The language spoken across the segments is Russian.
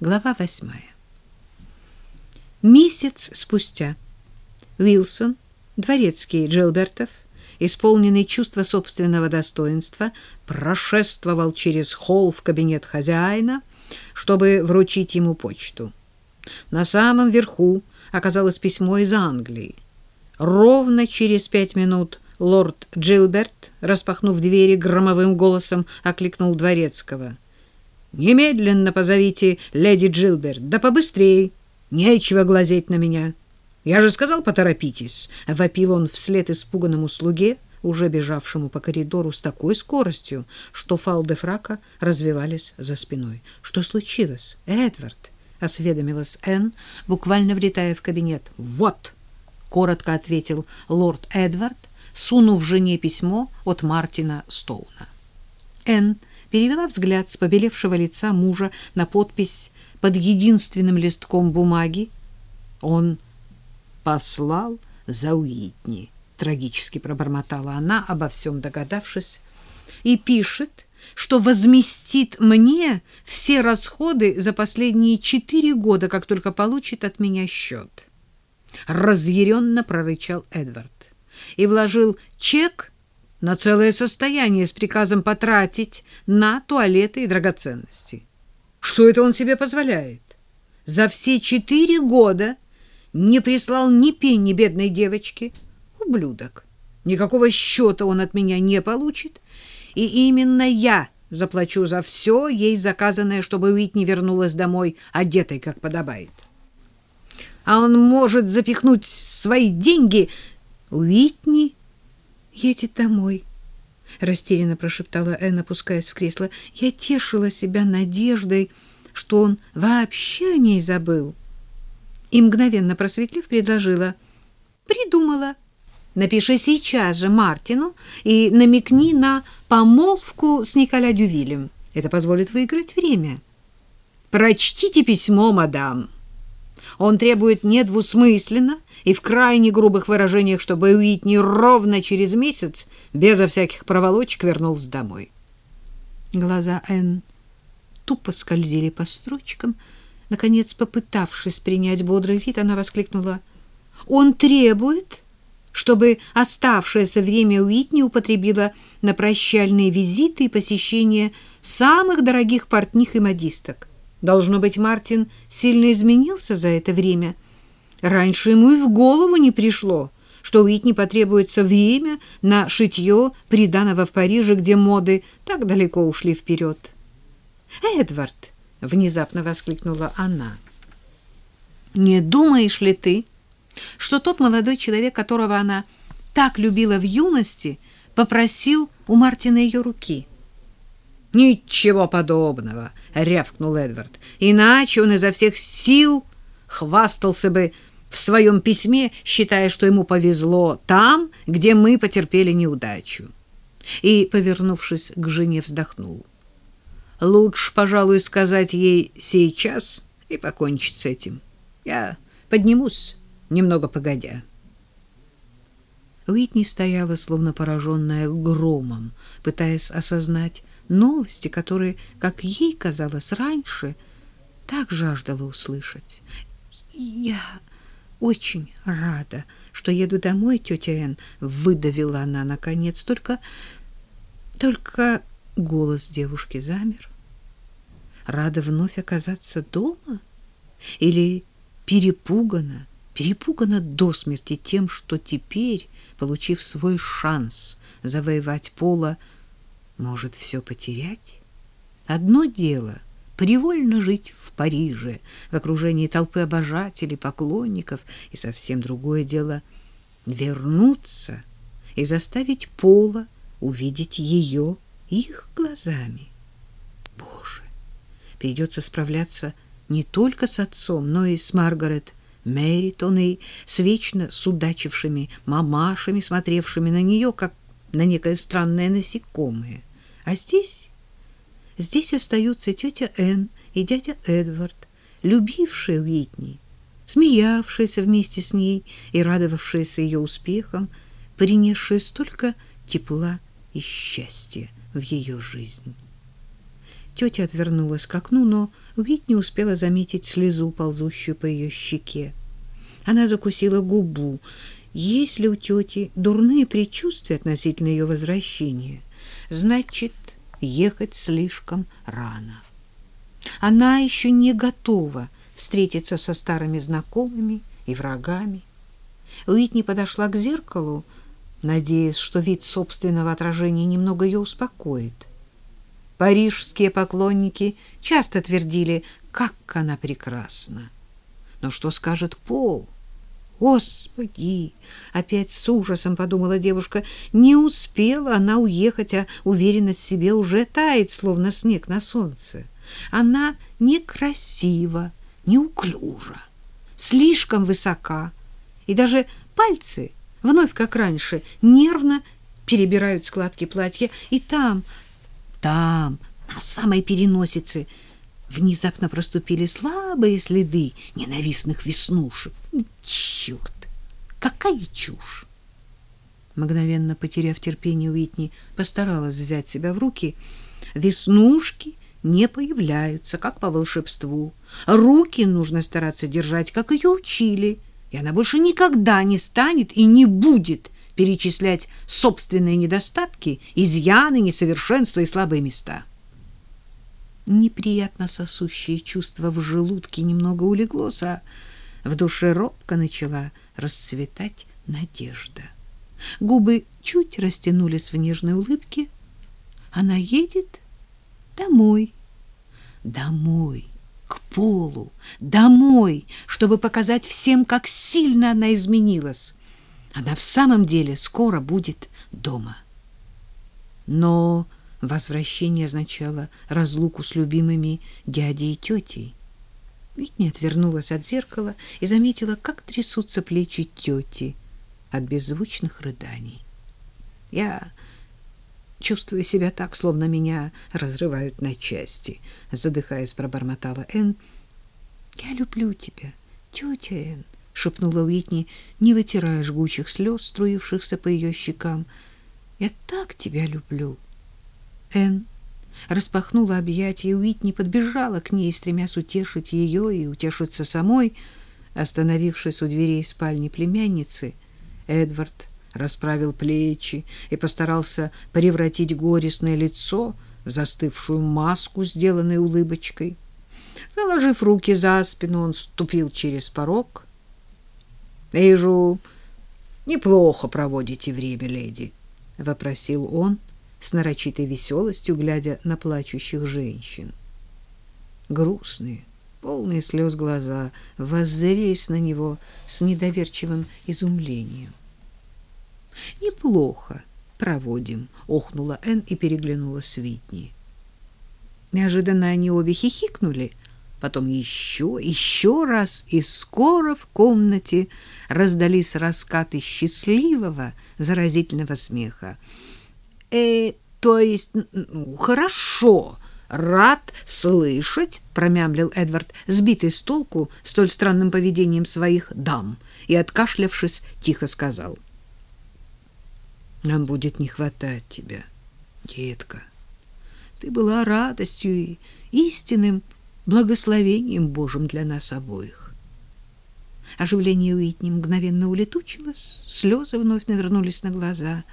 Глава восьмая. Месяц спустя Уилсон, дворецкий Джилбертов, исполненный чувства собственного достоинства, прошествовал через холл в кабинет хозяина, чтобы вручить ему почту. На самом верху оказалось письмо из Англии. Ровно через пять минут лорд Джилберт, распахнув двери, громовым голосом окликнул дворецкого. «Немедленно позовите леди Джилберт, да побыстрей, нечего глазеть на меня». Я же сказал, поторопитесь, вопил он вслед испуганному слуге, уже бежавшему по коридору с такой скоростью, что фалды фрака развивались за спиной. Что случилось, Эдвард? осведомилась Энн, буквально влетая в кабинет. Вот, коротко ответил лорд Эдвард, сунув жене письмо от Мартина Стоуна. Энн перевела взгляд с побелевшего лица мужа на подпись под единственным листком бумаги. Он послал за Уитни, трагически пробормотала она, обо всем догадавшись, и пишет, что возместит мне все расходы за последние четыре года, как только получит от меня счет. Разъяренно прорычал Эдвард и вложил чек на целое состояние с приказом потратить на туалеты и драгоценности. Что это он себе позволяет? За все четыре года не прислал ни пенни бедной девочке. Ублюдок. Никакого счета он от меня не получит, и именно я заплачу за все ей заказанное, чтобы Уитни вернулась домой одетой, как подобает. А он может запихнуть свои деньги. Уитни едет домой, растерянно прошептала Энн, опускаясь в кресло. Я тешила себя надеждой, что он вообще о ней забыл и, мгновенно просветлив, предложила. «Придумала. Напиши сейчас же Мартину и намекни на помолвку с Николя Дювилем. Это позволит выиграть время». «Прочтите письмо, мадам». Он требует недвусмысленно и в крайне грубых выражениях, чтобы Уитни ровно через месяц, безо всяких проволочек, вернулся домой. Глаза Энн тупо скользили по строчкам, Наконец, попытавшись принять бодрый вид, она воскликнула. «Он требует, чтобы оставшееся время Уитни употребила на прощальные визиты и посещение самых дорогих портних и модисток. Должно быть, Мартин сильно изменился за это время. Раньше ему и в голову не пришло, что Уитни потребуется время на шитье приданого в Париже, где моды так далеко ушли вперед. «Эдвард!» внезапно воскликнула она. Не думаешь ли ты, что тот молодой человек, которого она так любила в юности, попросил у Мартина ее руки? Ничего подобного, рявкнул Эдвард. Иначе он изо всех сил хвастался бы в своем письме, считая, что ему повезло там, где мы потерпели неудачу. И, повернувшись к жене, вздохнул. Лучше, пожалуй, сказать ей сейчас и покончить с этим. Я поднимусь немного погодя. Уитни стояла, словно пораженная громом, пытаясь осознать новости, которые, как ей казалось раньше, так жаждала услышать. «Я очень рада, что еду домой, тетя Энн», — выдавила она, наконец. «Только... только...» — голос девушки замер рада вновь оказаться дома? Или перепугана, перепугана до смерти тем, что теперь, получив свой шанс завоевать пола, может все потерять? Одно дело — привольно жить в Париже, в окружении толпы обожателей, поклонников, и совсем другое дело — вернуться и заставить пола увидеть ее их глазами. Боже! придется справляться не только с отцом, но и с Маргарет Мэритон и с вечно судачившими мамашами, смотревшими на нее, как на некое странное насекомое. А здесь... Здесь остаются тетя Энн и дядя Эдвард, любившие Уитни, смеявшиеся вместе с ней и радовавшиеся ее успехам, принесшие столько тепла и счастья в ее жизнь. Тетя отвернулась к окну, но Уитни успела заметить слезу, ползущую по ее щеке. Она закусила губу. Если у тети дурные предчувствия относительно ее возвращения, значит, ехать слишком рано. Она еще не готова встретиться со старыми знакомыми и врагами. Уитни подошла к зеркалу, надеясь, что вид собственного отражения немного ее успокоит. Парижские поклонники часто твердили, как она прекрасна. Но что скажет Пол? Господи! Опять с ужасом подумала девушка. Не успела она уехать, а уверенность в себе уже тает, словно снег на солнце. Она некрасива, неуклюжа, слишком высока, и даже пальцы, вновь как раньше, нервно перебирают складки платья, и там, там, на самой переносице, внезапно проступили слабые следы ненавистных веснушек. Черт! Какая чушь! Мгновенно потеряв терпение, Уитни постаралась взять себя в руки. Веснушки не появляются, как по волшебству. Руки нужно стараться держать, как ее учили, и она больше никогда не станет и не будет перечислять собственные недостатки, изъяны, несовершенства и слабые места. Неприятно сосущее чувство в желудке немного улеглось, а в душе робко начала расцветать надежда. Губы чуть растянулись в нежной улыбке. Она едет домой. Домой, к полу, домой, чтобы показать всем, как сильно она изменилась. Она в самом деле скоро будет дома. Но возвращение означало разлуку с любимыми дядей и тетей. Витни отвернулась от зеркала и заметила, как трясутся плечи тети от беззвучных рыданий. Я чувствую себя так, словно меня разрывают на части, задыхаясь, пробормотала Энн. Я люблю тебя, тетя Энн шепнула Уитни, не вытирая жгучих слез, струившихся по ее щекам. Я так тебя люблю. Эн распахнула объятия, и Уитни подбежала к ней, стремясь утешить ее и утешиться самой. Остановившись у дверей спальни племянницы, Эдвард расправил плечи и постарался превратить горестное лицо в застывшую маску, сделанной улыбочкой. Заложив руки за спину, он ступил через порог — Вижу, неплохо проводите время, леди, вопросил он с нарочитой веселостью, глядя на плачущих женщин. Грустные, полные слез глаза воззрелись на него с недоверчивым изумлением. Неплохо проводим, охнула Эн и переглянулась с Витни. Неожиданно они обе хихикнули, потом еще, еще раз, и скоро в комнате раздались раскаты счастливого, заразительного смеха. «Э, то есть, ну, хорошо, рад слышать», — промямлил Эдвард, сбитый с толку столь странным поведением своих дам, и, откашлявшись, тихо сказал. «Нам будет не хватать тебя, детка. Ты была радостью и истинным благословением Божьим для нас обоих. Оживление Уитни мгновенно улетучилось, слезы вновь навернулись на глаза.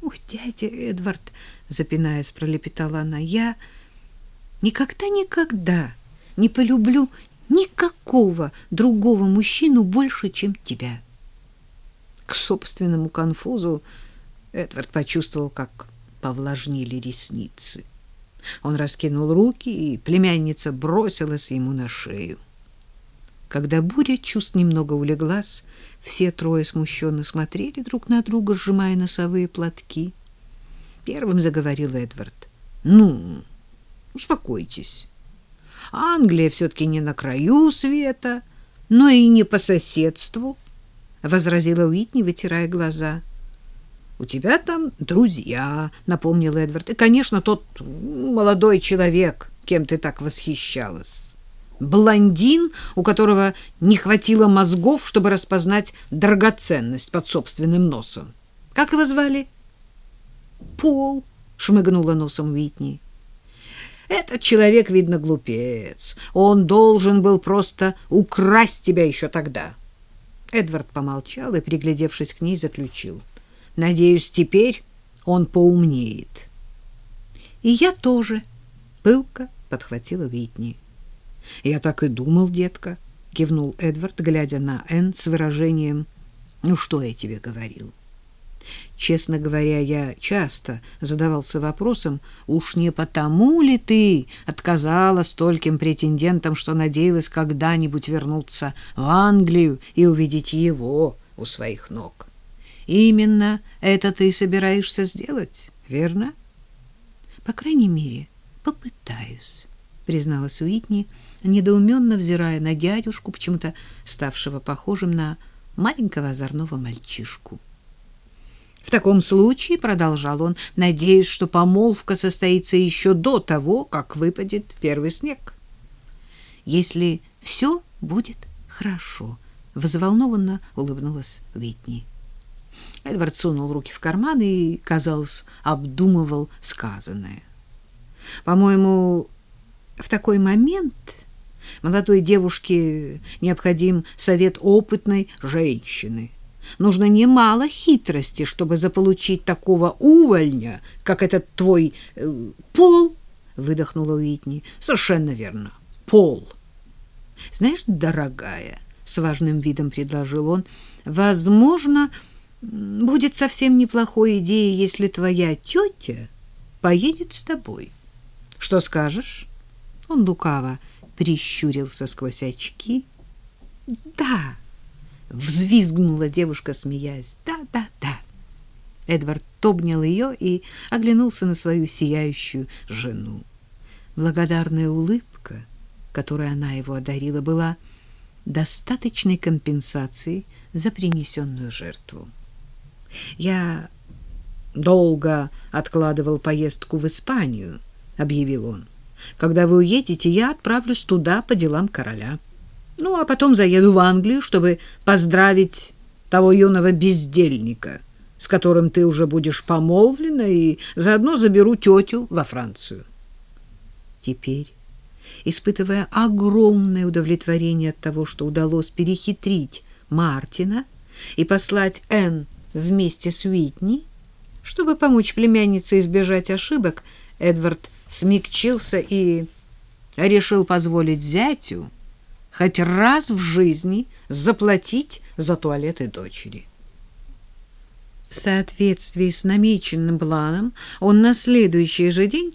«Ух, дядя Эдвард!» — запинаясь, пролепетала она. «Я никогда-никогда не полюблю никакого другого мужчину больше, чем тебя». К собственному конфузу Эдвард почувствовал, как повлажнили ресницы. Он раскинул руки, и племянница бросилась ему на шею. Когда буря чувств немного улеглась, все трое смущенно смотрели друг на друга, сжимая носовые платки. Первым заговорил Эдвард. «Ну, успокойтесь. Англия все-таки не на краю света, но и не по соседству», — возразила Уитни, вытирая глаза. У тебя там друзья, напомнил Эдвард. И, конечно, тот молодой человек, кем ты так восхищалась. Блондин, у которого не хватило мозгов, чтобы распознать драгоценность под собственным носом. Как его звали? Пол, шмыгнула носом Витни. Этот человек, видно, глупец. Он должен был просто украсть тебя еще тогда. Эдвард помолчал и, приглядевшись к ней, заключил. Надеюсь, теперь он поумнеет. И я тоже, пылко подхватила Витни. Я так и думал, детка, кивнул Эдвард, глядя на Энн с выражением: "Ну что я тебе говорил?" Честно говоря, я часто задавался вопросом, уж не потому ли ты отказала стольким претендентам, что надеялась когда-нибудь вернуться в Англию и увидеть его у своих ног. Именно это ты собираешься сделать, верно? По крайней мере, попытаюсь, призналась Уитни, недоуменно взирая на дядюшку, почему-то ставшего похожим на маленького озорного мальчишку. В таком случае, продолжал он, надеюсь, что помолвка состоится еще до того, как выпадет первый снег. Если все будет хорошо, взволнованно улыбнулась Витни. Эдвард сунул руки в карман и, казалось, обдумывал сказанное. По-моему, в такой момент молодой девушке необходим совет опытной женщины. Нужно немало хитрости, чтобы заполучить такого увольня, как этот твой э, пол, выдохнула Уитни. Совершенно верно. Пол. Знаешь, дорогая, с важным видом предложил он, возможно, будет совсем неплохой идеей, если твоя тетя поедет с тобой. Что скажешь? Он лукаво прищурился сквозь очки. Да взвизгнула девушка, смеясь. Да, да, да. Эдвард обнял ее и оглянулся на свою сияющую жену. Благодарная улыбка, которой она его одарила, была достаточной компенсацией за принесенную жертву. Я долго откладывал поездку в Испанию, объявил он. Когда вы уедете, я отправлюсь туда по делам короля. Ну, а потом заеду в Англию, чтобы поздравить того юного бездельника, с которым ты уже будешь помолвлена, и заодно заберу тетю во Францию. Теперь, испытывая огромное удовлетворение от того, что удалось перехитрить Мартина и послать Энн вместе с Уитни, чтобы помочь племяннице избежать ошибок, Эдвард смягчился и решил позволить зятю хоть раз в жизни заплатить за туалеты дочери. В соответствии с намеченным планом он на следующий же день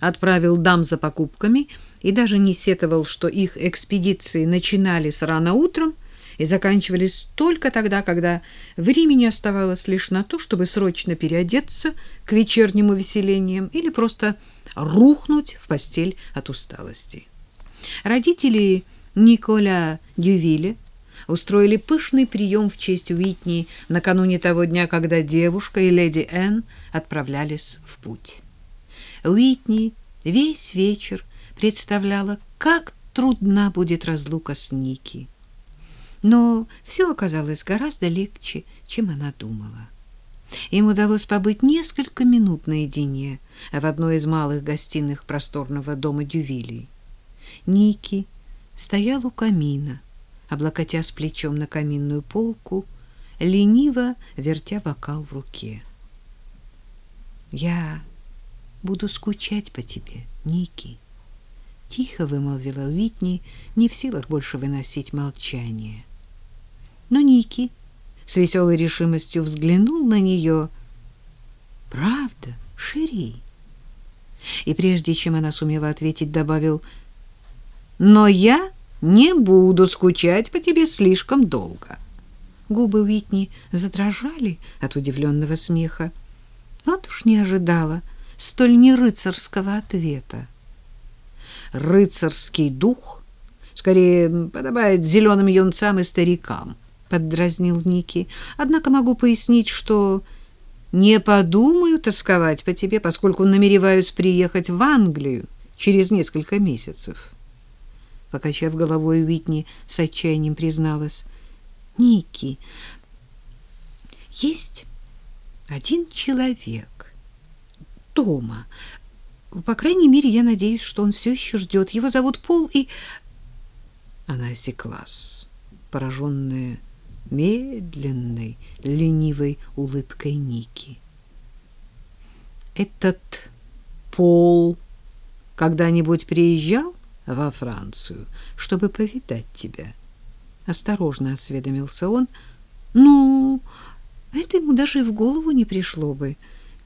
отправил дам за покупками и даже не сетовал, что их экспедиции начинались рано утром и заканчивались только тогда, когда времени оставалось лишь на то, чтобы срочно переодеться к вечерним увеселениям или просто рухнуть в постель от усталости. Родители Николя Дювиле устроили пышный прием в честь Уитни накануне того дня, когда девушка и леди Энн отправлялись в путь. Уитни весь вечер представляла, как трудна будет разлука с Ники. Но все оказалось гораздо легче, чем она думала. Им удалось побыть несколько минут наедине в одной из малых гостиных просторного дома Дювилей. Ники стоял у камина, облокотясь плечом на каминную полку, лениво вертя бокал в руке. «Я буду скучать по тебе, Ники», — тихо вымолвила Уитни, не в силах больше выносить молчание. Но Ники с веселой решимостью взглянул на нее. «Правда, Шири?» И прежде чем она сумела ответить, добавил — но я не буду скучать по тебе слишком долго. Губы Уитни задрожали от удивленного смеха. Вот уж не ожидала столь нерыцарского ответа. Рыцарский дух скорее подобает зеленым юнцам и старикам, поддразнил Ники. Однако могу пояснить, что не подумаю тосковать по тебе, поскольку намереваюсь приехать в Англию через несколько месяцев. Покачав головой, Уитни с отчаянием призналась. «Ники, есть один человек дома, По крайней мере, я надеюсь, что он все еще ждет. Его зовут Пол, и... Она осеклась, пораженная медленной, ленивой улыбкой Ники. Этот Пол когда-нибудь приезжал во Францию, чтобы повидать тебя? Осторожно осведомился он. Ну, это ему даже и в голову не пришло бы.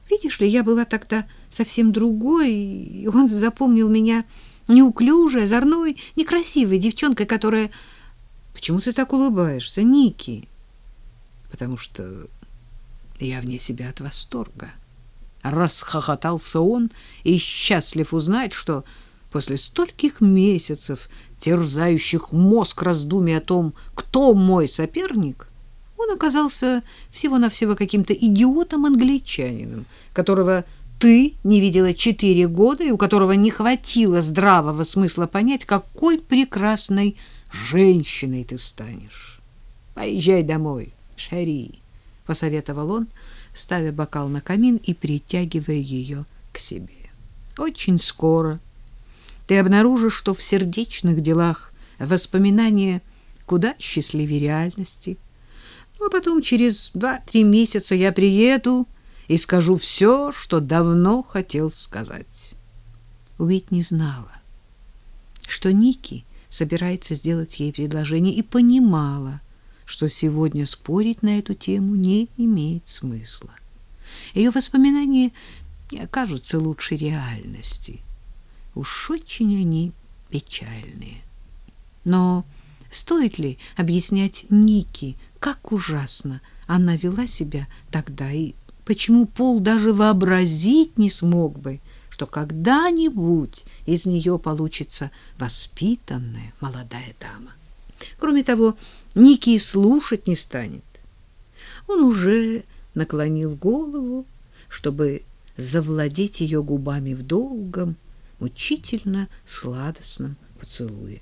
Видишь ли, я была тогда совсем другой, и он запомнил меня неуклюжей, озорной, некрасивой девчонкой, которая... Почему ты так улыбаешься, Ники? Потому что я вне себя от восторга. Расхохотался он и счастлив узнать, что после стольких месяцев, терзающих мозг раздумий о том, кто мой соперник, он оказался всего-навсего каким-то идиотом-англичанином, которого ты не видела четыре года и у которого не хватило здравого смысла понять, какой прекрасной женщиной ты станешь. Поезжай домой, Шари, — посоветовал он, ставя бокал на камин и притягивая ее к себе. Очень скоро ты обнаружишь, что в сердечных делах воспоминания куда счастливее реальности. Ну, а потом через два-три месяца я приеду и скажу все, что давно хотел сказать. Уитни знала, что Ники собирается сделать ей предложение и понимала, что сегодня спорить на эту тему не имеет смысла. Ее воспоминания не окажутся лучше реальности. Уж очень они печальные. Но стоит ли объяснять Нике, как ужасно она вела себя тогда и почему Пол даже вообразить не смог бы, что когда-нибудь из нее получится воспитанная молодая дама. Кроме того, Ники слушать не станет. Он уже наклонил голову, чтобы завладеть ее губами в долгом, мучительно сладостном поцелуе.